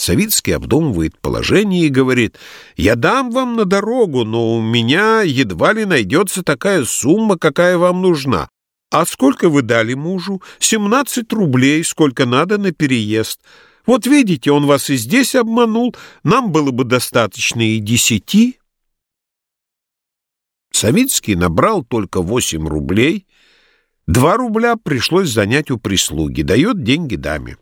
Савицкий обдумывает положение и говорит, «Я дам вам на дорогу, но у меня едва ли найдется такая сумма, какая вам нужна. А сколько вы дали мужу? Семнадцать рублей, сколько надо на переезд. Вот видите, он вас и здесь обманул, нам было бы достаточно и десяти». Савицкий набрал только восемь рублей, два рубля пришлось занять у прислуги, дает деньги даме.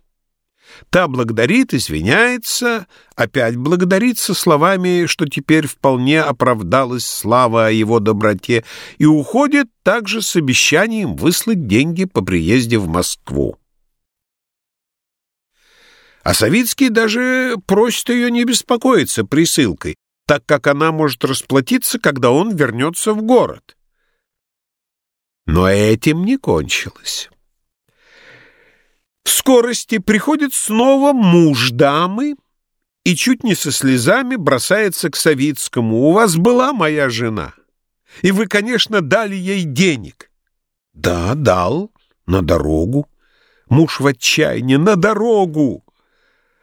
Та благодарит, извиняется, опять благодарит со словами, что теперь вполне оправдалась слава о его доброте, и уходит также с обещанием выслать деньги по приезде в Москву. А Савицкий даже просит ее не беспокоиться присылкой, так как она может расплатиться, когда он вернется в город. Но этим не кончилось. В скорости приходит снова муж дамы и чуть не со слезами бросается к Савицкому. «У вас была моя жена, и вы, конечно, дали ей денег». «Да, дал, на дорогу». Муж в отчаянии, «На дорогу!»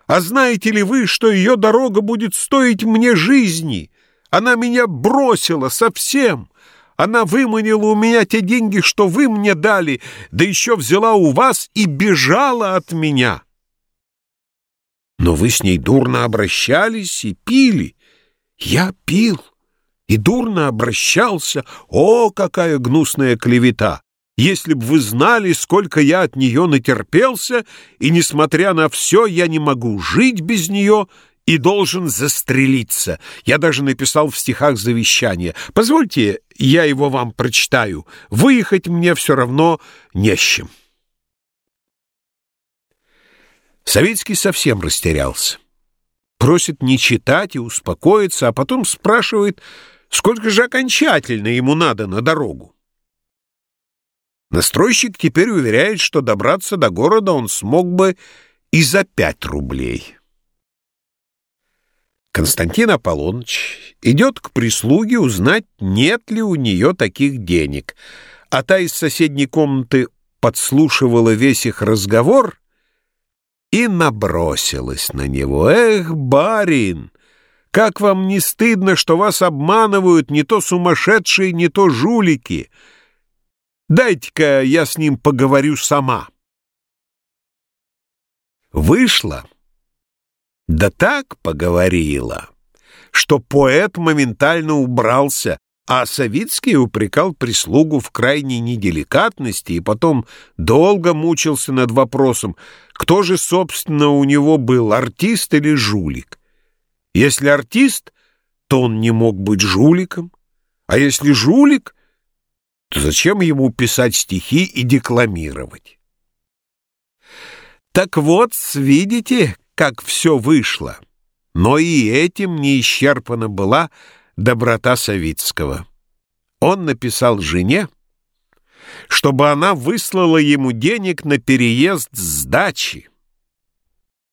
«А знаете ли вы, что ее дорога будет стоить мне жизни? Она меня бросила совсем!» Она выманила у меня те деньги, что вы мне дали, да еще взяла у вас и бежала от меня. Но вы с ней дурно обращались и пили. Я пил и дурно обращался. О, какая гнусная клевета! Если б вы знали, сколько я от нее натерпелся, и, несмотря на все, я не могу жить без нее и должен застрелиться. Я даже написал в стихах завещание. Позвольте, я его вам прочитаю. Выехать мне все равно не с чем. Савицкий совсем растерялся. Просит не читать и успокоиться, а потом спрашивает, сколько же окончательно ему надо на дорогу. Настройщик теперь уверяет, что добраться до города он смог бы и за пять рублей. Константин Аполлоныч идет к прислуге узнать, нет ли у нее таких денег, а та из соседней комнаты подслушивала весь их разговор и набросилась на него. «Эх, барин, как вам не стыдно, что вас обманывают не то сумасшедшие, не то жулики? Дайте-ка я с ним поговорю сама». Вышла да так поговорила, что поэт моментально убрался, а Савицкий упрекал прислугу в крайней неделикатности и потом долго мучился над вопросом, кто же, собственно, у него был, артист или жулик. Если артист, то он не мог быть жуликом, а если жулик, то зачем ему писать стихи и декламировать? Так вот, видите, как все вышло. Но и этим не исчерпана была доброта Савицкого. Он написал жене, чтобы она выслала ему денег на переезд с дачи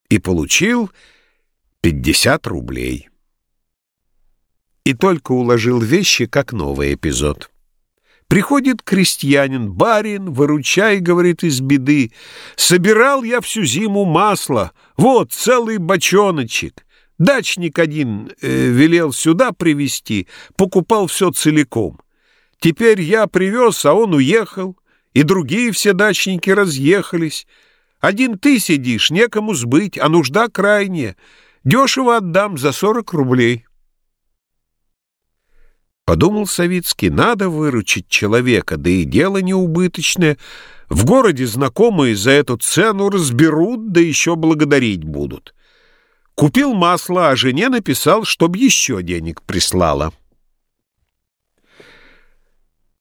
и получил 50 рублей. И только уложил вещи, как новый эпизод. Приходит крестьянин, барин, выручай, говорит, из беды. Собирал я всю зиму масло, вот целый бочоночек. Дачник один э, велел сюда привезти, покупал все целиком. Теперь я привез, а он уехал, и другие все дачники разъехались. Один ты сидишь, некому сбыть, а нужда крайняя. Дешево отдам за сорок рублей. Подумал Савицкий, надо выручить человека, да и дело неубыточное. В городе знакомые за эту цену разберут, да еще благодарить будут. Купил масло, а жене написал, чтоб еще денег прислала.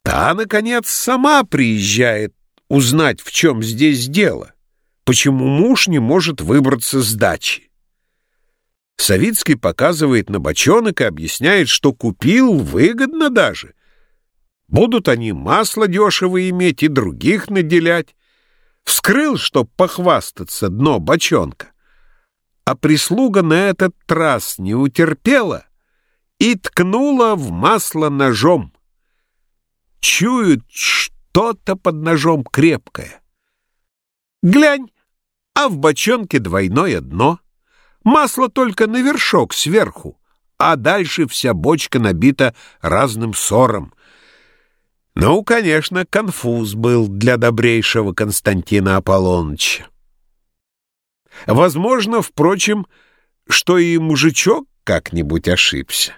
Та, наконец, сама приезжает узнать, в чем здесь дело, почему муж не может выбраться с дачи. Савицкий показывает на бочонок и объясняет, что купил выгодно даже. Будут они масло дешево иметь и других наделять. Вскрыл, чтоб похвастаться, дно бочонка. А прислуга на этот раз не утерпела и ткнула в масло ножом. Чуют что-то под ножом крепкое. Глянь, а в бочонке двойное дно — Масло только на вершок сверху, а дальше вся бочка набита разным сором. Ну, конечно, конфуз был для добрейшего Константина Аполлоныча. Возможно, впрочем, что и мужичок как-нибудь ошибся.